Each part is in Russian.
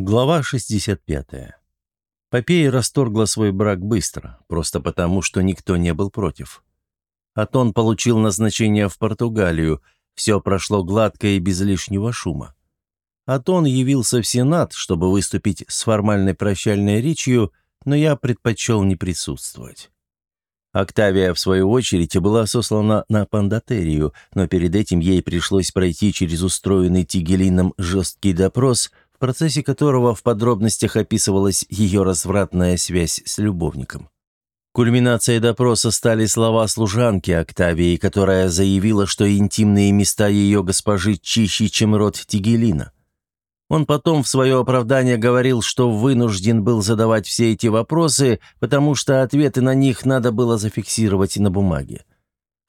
Глава 65. Попея расторгла свой брак быстро, просто потому, что никто не был против. Атон получил назначение в Португалию, все прошло гладко и без лишнего шума. Атон явился в Сенат, чтобы выступить с формальной прощальной речью, но я предпочел не присутствовать. Октавия, в свою очередь, была сослана на пандатерию, но перед этим ей пришлось пройти через устроенный Тигелином жесткий допрос – процессе которого в подробностях описывалась ее развратная связь с любовником. Кульминацией допроса стали слова служанки Октавии, которая заявила, что интимные места ее госпожи чище, чем род Тигелина. Он потом в свое оправдание говорил, что вынужден был задавать все эти вопросы, потому что ответы на них надо было зафиксировать на бумаге.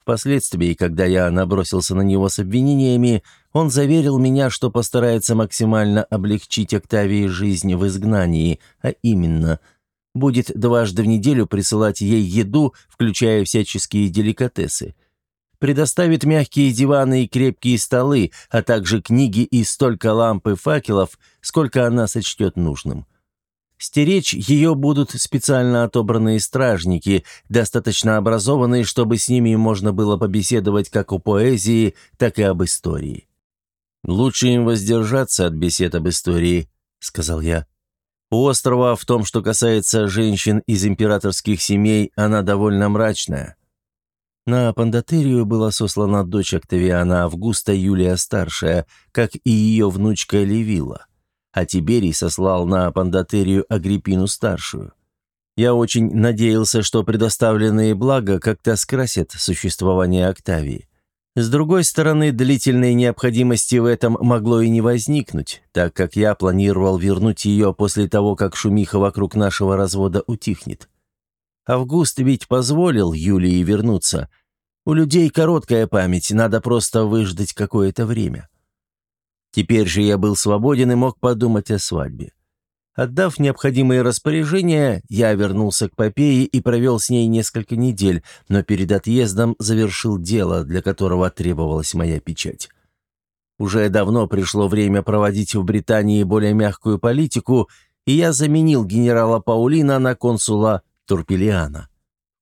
Впоследствии, когда я набросился на него с обвинениями, он заверил меня, что постарается максимально облегчить Октавии жизнь в изгнании, а именно, будет дважды в неделю присылать ей еду, включая всяческие деликатесы. Предоставит мягкие диваны и крепкие столы, а также книги и столько ламп и факелов, сколько она сочтет нужным. Стеречь ее будут специально отобранные стражники, достаточно образованные, чтобы с ними можно было побеседовать как о поэзии, так и об истории. «Лучше им воздержаться от бесед об истории», — сказал я. «У острова в том, что касается женщин из императорских семей, она довольно мрачная». На Пандатерию была сослана дочь Октавиана Августа Юлия Старшая, как и ее внучка Левила а Тиберий сослал на Пандатерию Агриппину-старшую. Я очень надеялся, что предоставленные блага как-то скрасят существование Октавии. С другой стороны, длительной необходимости в этом могло и не возникнуть, так как я планировал вернуть ее после того, как шумиха вокруг нашего развода утихнет. Август ведь позволил Юлии вернуться. У людей короткая память, надо просто выждать какое-то время. Теперь же я был свободен и мог подумать о свадьбе. Отдав необходимые распоряжения, я вернулся к Попее и провел с ней несколько недель, но перед отъездом завершил дело, для которого требовалась моя печать. Уже давно пришло время проводить в Британии более мягкую политику, и я заменил генерала Паулина на консула Турпелиана.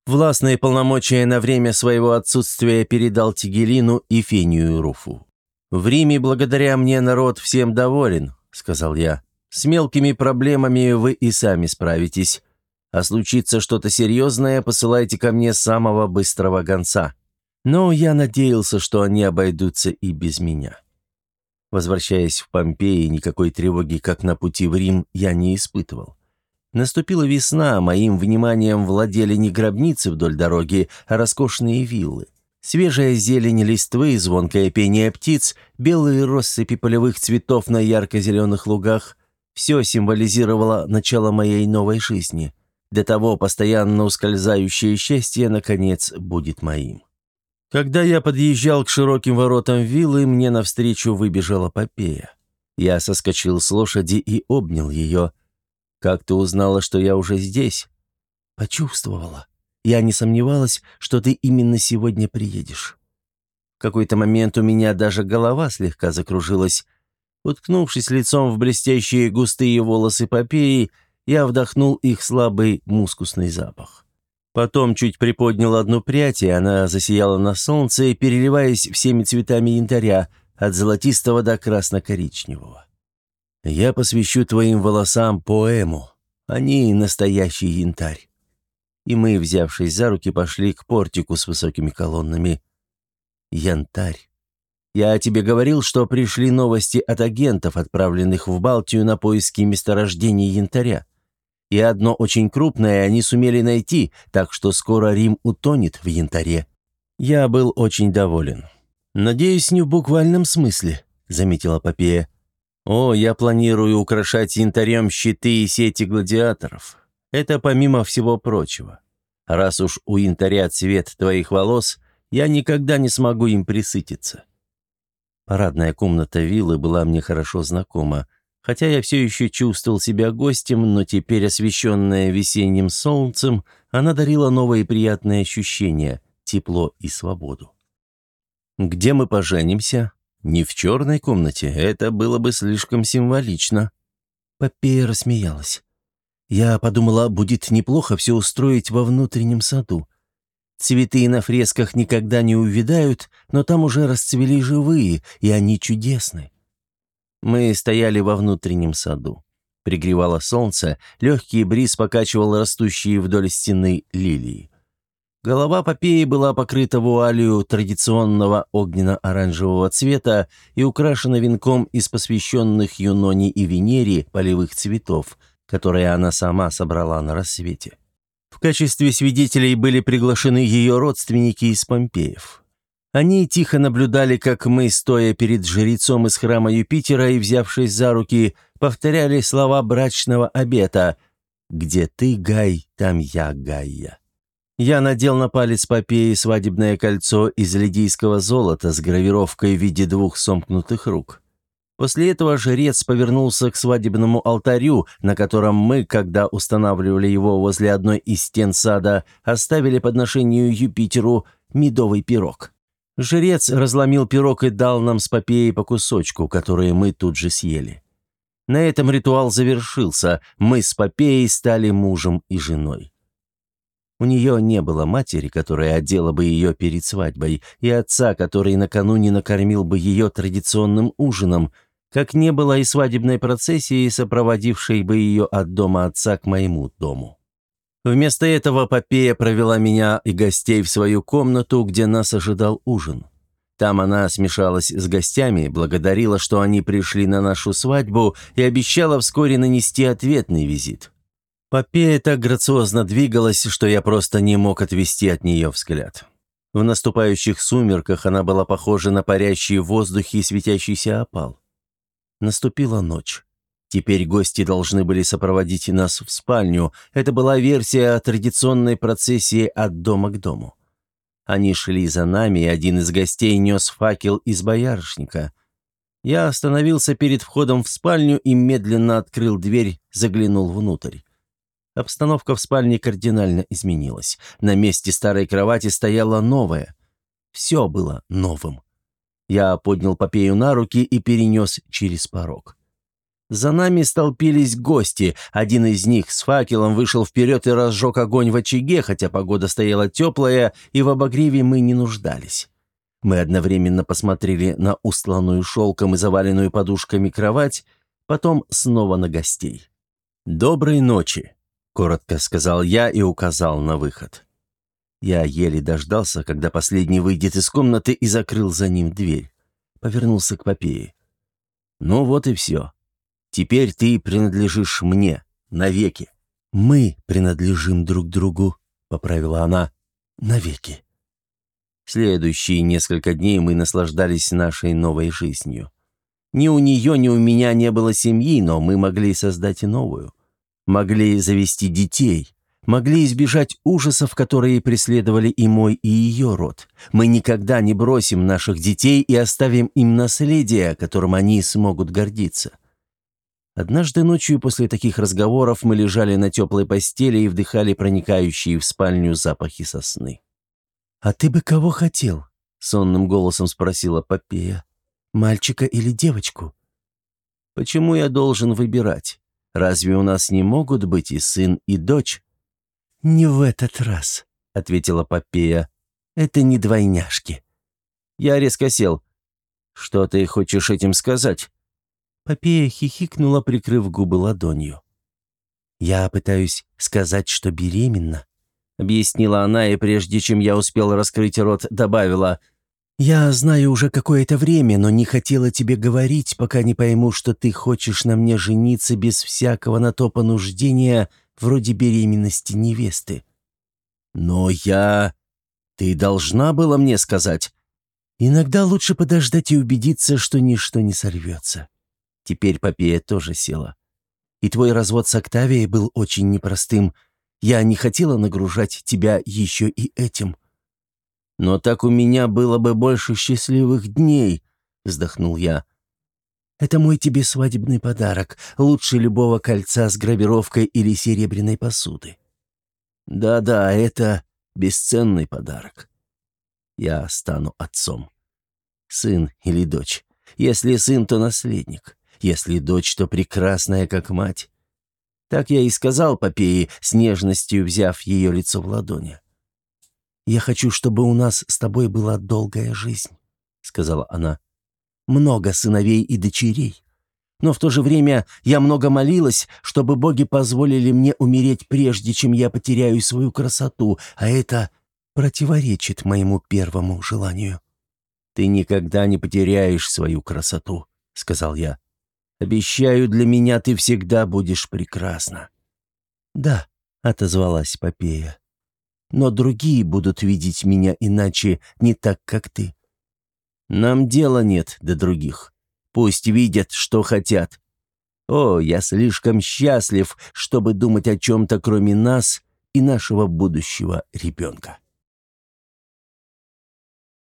Властные полномочия на время своего отсутствия передал Тигелину и Фению Руфу. «В Риме благодаря мне народ всем доволен», — сказал я. «С мелкими проблемами вы и сами справитесь. А случится что-то серьезное, посылайте ко мне самого быстрого гонца». Но я надеялся, что они обойдутся и без меня. Возвращаясь в Помпеи, никакой тревоги, как на пути в Рим, я не испытывал. Наступила весна, моим вниманием владели не гробницы вдоль дороги, а роскошные виллы. Свежая зелень листвы, звонкое пение птиц, белые россыпи полевых цветов на ярко-зеленых лугах – все символизировало начало моей новой жизни. До того постоянно ускользающее счастье, наконец, будет моим. Когда я подъезжал к широким воротам виллы, мне навстречу выбежала Попея. Я соскочил с лошади и обнял ее. «Как ты узнала, что я уже здесь?» «Почувствовала», я не сомневалась, что ты именно сегодня приедешь. В какой-то момент у меня даже голова слегка закружилась. Уткнувшись лицом в блестящие густые волосы Попеи, я вдохнул их слабый мускусный запах. Потом чуть приподнял одну прядь, и она засияла на солнце, переливаясь всеми цветами янтаря, от золотистого до красно-коричневого. «Я посвящу твоим волосам поэму. Они настоящий янтарь и мы, взявшись за руки, пошли к портику с высокими колоннами. Янтарь. Я тебе говорил, что пришли новости от агентов, отправленных в Балтию на поиски месторождений янтаря. И одно очень крупное они сумели найти, так что скоро Рим утонет в янтаре. Я был очень доволен. «Надеюсь, не в буквальном смысле», — заметила Попея. «О, я планирую украшать янтарем щиты и сети гладиаторов. Это помимо всего прочего. Раз уж у янтаря цвет твоих волос, я никогда не смогу им присытиться. Парадная комната виллы была мне хорошо знакома, хотя я все еще чувствовал себя гостем, но теперь, освещенная весенним солнцем, она дарила новые приятные ощущения, тепло и свободу. «Где мы поженимся?» «Не в черной комнате, это было бы слишком символично». Попея рассмеялась. Я подумала, будет неплохо все устроить во внутреннем саду. Цветы на фресках никогда не увядают, но там уже расцвели живые, и они чудесны. Мы стояли во внутреннем саду. Пригревало солнце, легкий бриз покачивал растущие вдоль стены лилии. Голова Попеи была покрыта вуалью традиционного огненно-оранжевого цвета и украшена венком из посвященных Юноне и Венере полевых цветов, которые она сама собрала на рассвете. В качестве свидетелей были приглашены ее родственники из Помпеев. Они тихо наблюдали, как мы, стоя перед жрецом из храма Юпитера и взявшись за руки, повторяли слова брачного обета «Где ты, Гай, там я, Гайя». Я надел на палец Попеи свадебное кольцо из лидийского золота с гравировкой в виде двух сомкнутых рук. После этого жрец повернулся к свадебному алтарю, на котором мы, когда устанавливали его возле одной из стен сада, оставили подношению Юпитеру медовый пирог. Жрец разломил пирог и дал нам с Попеей по кусочку, которые мы тут же съели. На этом ритуал завершился, мы с Попеей стали мужем и женой. У нее не было матери, которая одела бы ее перед свадьбой, и отца, который накануне накормил бы ее традиционным ужином, как не было и свадебной процессии, сопроводившей бы ее от дома отца к моему дому. Вместо этого Попея провела меня и гостей в свою комнату, где нас ожидал ужин. Там она смешалась с гостями, благодарила, что они пришли на нашу свадьбу и обещала вскоре нанести ответный визит. Попея так грациозно двигалась, что я просто не мог отвести от нее взгляд. В наступающих сумерках она была похожа на парящий в воздухе светящийся опал. Наступила ночь. Теперь гости должны были сопроводить нас в спальню. Это была версия традиционной процессии от дома к дому. Они шли за нами, и один из гостей нес факел из боярышника. Я остановился перед входом в спальню и медленно открыл дверь, заглянул внутрь. Обстановка в спальне кардинально изменилась. На месте старой кровати стояла новая. Все было новым. Я поднял Попею на руки и перенес через порог. За нами столпились гости. Один из них с факелом вышел вперед и разжег огонь в очаге, хотя погода стояла теплая, и в обогреве мы не нуждались. Мы одновременно посмотрели на устланную шелком и заваленную подушками кровать, потом снова на гостей. «Доброй ночи!» коротко сказал я и указал на выход. Я еле дождался, когда последний выйдет из комнаты и закрыл за ним дверь. Повернулся к Попее. «Ну вот и все. Теперь ты принадлежишь мне, навеки». «Мы принадлежим друг другу», — поправила она, — «навеки». Следующие несколько дней мы наслаждались нашей новой жизнью. Ни у нее, ни у меня не было семьи, но мы могли создать новую могли завести детей, могли избежать ужасов, которые преследовали и мой, и ее род. Мы никогда не бросим наших детей и оставим им наследие, которым они смогут гордиться. Однажды ночью после таких разговоров мы лежали на теплой постели и вдыхали проникающие в спальню запахи сосны. «А ты бы кого хотел?» — сонным голосом спросила Попея. «Мальчика или девочку?» «Почему я должен выбирать? Разве у нас не могут быть и сын, и дочь?» «Не в этот раз», — ответила Попея. «Это не двойняшки». Я резко сел. «Что ты хочешь этим сказать?» Попея хихикнула, прикрыв губы ладонью. «Я пытаюсь сказать, что беременна», — объяснила она, и прежде чем я успел раскрыть рот, добавила — «Я знаю уже какое-то время, но не хотела тебе говорить, пока не пойму, что ты хочешь на мне жениться без всякого на то понуждения, вроде беременности невесты». «Но я... Ты должна была мне сказать». «Иногда лучше подождать и убедиться, что ничто не сорвется». Теперь Попея тоже села. «И твой развод с Октавией был очень непростым. Я не хотела нагружать тебя еще и этим». «Но так у меня было бы больше счастливых дней», — вздохнул я. «Это мой тебе свадебный подарок, лучше любого кольца с гравировкой или серебряной посуды». «Да-да, это бесценный подарок. Я стану отцом. Сын или дочь. Если сын, то наследник. Если дочь, то прекрасная, как мать. Так я и сказал Попее, с нежностью взяв ее лицо в ладони. «Я хочу, чтобы у нас с тобой была долгая жизнь», — сказала она. «Много сыновей и дочерей. Но в то же время я много молилась, чтобы боги позволили мне умереть прежде, чем я потеряю свою красоту, а это противоречит моему первому желанию». «Ты никогда не потеряешь свою красоту», — сказал я. «Обещаю, для меня ты всегда будешь прекрасна». «Да», — отозвалась Попея. «Но другие будут видеть меня иначе, не так, как ты». «Нам дела нет до других. Пусть видят, что хотят. О, я слишком счастлив, чтобы думать о чем-то, кроме нас и нашего будущего ребенка».